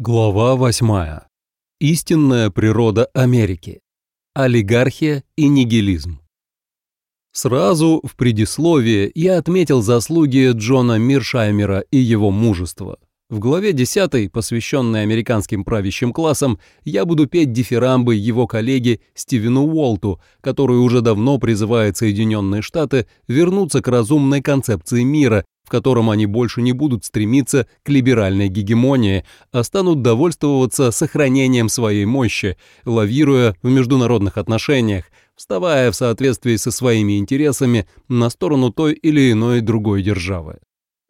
Глава 8. Истинная природа Америки. Олигархия и нигилизм. Сразу в предисловии я отметил заслуги Джона Миршаймера и его мужество. В главе 10, посвященной американским правящим классам, я буду петь дифирамбы его коллеге Стивену Уолту, который уже давно призывает Соединенные Штаты вернуться к разумной концепции мира, в котором они больше не будут стремиться к либеральной гегемонии, а станут довольствоваться сохранением своей мощи, лавируя в международных отношениях, вставая в соответствии со своими интересами на сторону той или иной другой державы.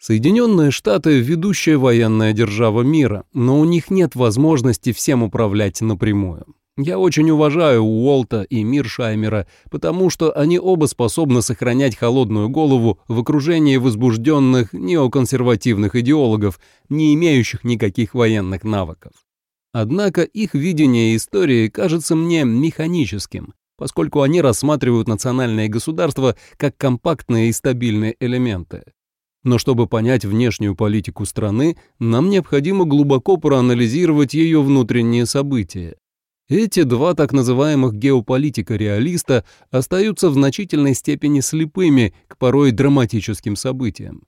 Соединенные Штаты – ведущая военная держава мира, но у них нет возможности всем управлять напрямую. Я очень уважаю Уолта и Миршаймера, потому что они оба способны сохранять холодную голову в окружении возбужденных неоконсервативных идеологов, не имеющих никаких военных навыков. Однако их видение истории кажется мне механическим, поскольку они рассматривают национальные государства как компактные и стабильные элементы. Но чтобы понять внешнюю политику страны, нам необходимо глубоко проанализировать ее внутренние события. Эти два так называемых геополитика-реалиста остаются в значительной степени слепыми к порой драматическим событиям.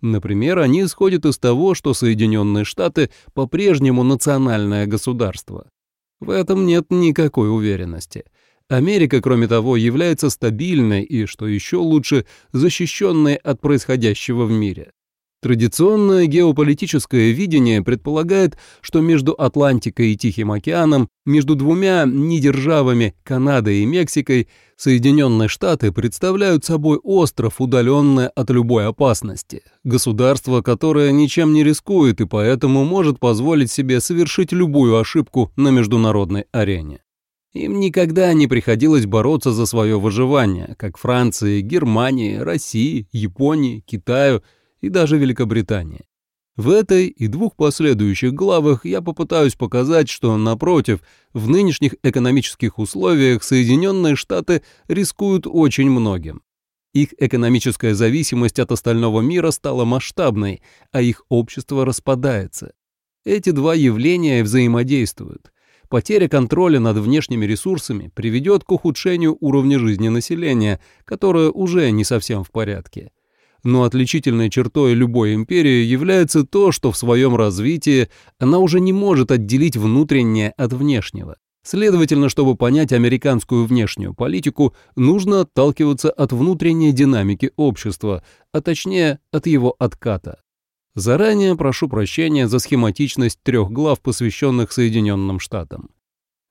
Например, они исходят из того, что Соединенные Штаты по-прежнему национальное государство. В этом нет никакой уверенности. Америка, кроме того, является стабильной и, что еще лучше, защищенной от происходящего в мире. Традиционное геополитическое видение предполагает, что между Атлантикой и Тихим океаном, между двумя недержавами Канадой и Мексикой, Соединенные Штаты представляют собой остров, удаленное от любой опасности, государство, которое ничем не рискует и поэтому может позволить себе совершить любую ошибку на международной арене. Им никогда не приходилось бороться за свое выживание, как Франции, Германии, России, Японии, Китаю – и даже Великобритании. В этой и двух последующих главах я попытаюсь показать, что, напротив, в нынешних экономических условиях Соединенные Штаты рискуют очень многим. Их экономическая зависимость от остального мира стала масштабной, а их общество распадается. Эти два явления взаимодействуют. Потеря контроля над внешними ресурсами приведет к ухудшению уровня жизни населения, которое уже не совсем в порядке но отличительной чертой любой империи является то, что в своем развитии она уже не может отделить внутреннее от внешнего. Следовательно, чтобы понять американскую внешнюю политику, нужно отталкиваться от внутренней динамики общества, а точнее от его отката. Заранее прошу прощения за схематичность трех глав, посвященных Соединенным Штатам.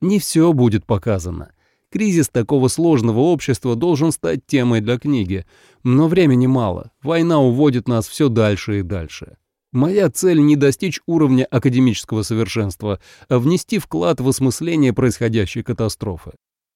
Не все будет показано – Кризис такого сложного общества должен стать темой для книги, но времени мало, война уводит нас все дальше и дальше. Моя цель не достичь уровня академического совершенства, а внести вклад в осмысление происходящей катастрофы.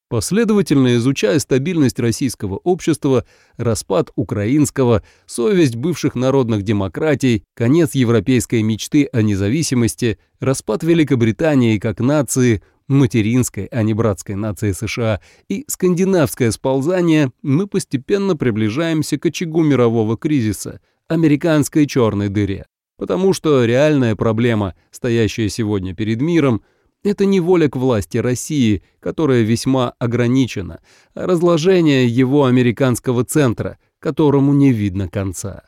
Последовательно изучая стабильность российского общества, распад украинского, совесть бывших народных демократий, конец европейской мечты о независимости, распад Великобритании как нации, материнской, а не братской нации США, и скандинавское сползание, мы постепенно приближаемся к очагу мирового кризиса, американской черной дыре. Потому что реальная проблема, стоящая сегодня перед миром, это не воля к власти России, которая весьма ограничена, а разложение его американского центра, которому не видно конца.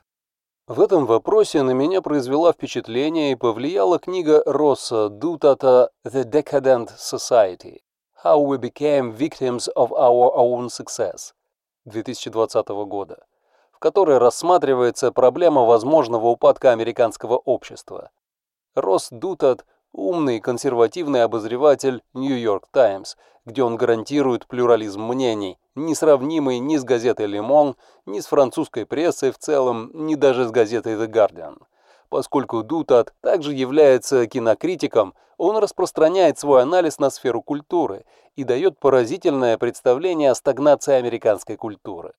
В этом вопросе на меня произвела впечатление и повлияла книга Росса Дутата «The Decadent Society. How we became victims of our own success» 2020 года, в которой рассматривается проблема возможного упадка американского общества. Росс Дутат – умный консервативный обозреватель «Нью-Йорк Таймс», где он гарантирует плюрализм мнений, несравнимый ни с газетой «Лимон», ни с французской прессой в целом, ни даже с газетой «The Guardian». Поскольку Дутат также является кинокритиком, он распространяет свой анализ на сферу культуры и дает поразительное представление о стагнации американской культуры.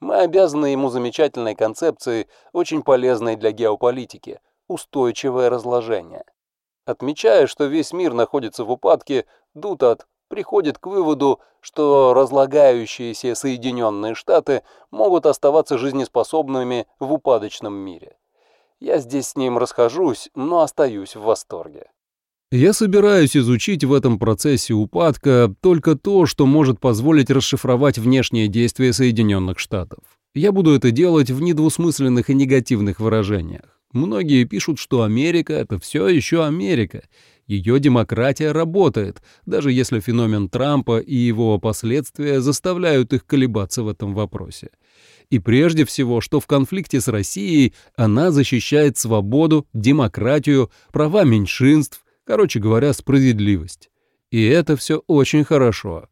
Мы обязаны ему замечательной концепцией, очень полезной для геополитики – устойчивое разложение. Отмечая, что весь мир находится в упадке, Дутат приходит к выводу, что разлагающиеся Соединенные Штаты могут оставаться жизнеспособными в упадочном мире. Я здесь с ним расхожусь, но остаюсь в восторге. Я собираюсь изучить в этом процессе упадка только то, что может позволить расшифровать внешние действия Соединенных Штатов. Я буду это делать в недвусмысленных и негативных выражениях. Многие пишут, что Америка — это все еще Америка. Ее демократия работает, даже если феномен Трампа и его последствия заставляют их колебаться в этом вопросе. И прежде всего, что в конфликте с Россией она защищает свободу, демократию, права меньшинств, Короче говоря, справедливость. И это все очень хорошо.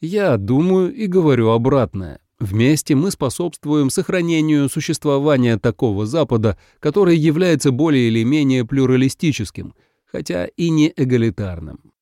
Я думаю и говорю обратное. Вместе мы способствуем сохранению существования такого Запада, который является более или менее плюралистическим, хотя и не эгалитарным.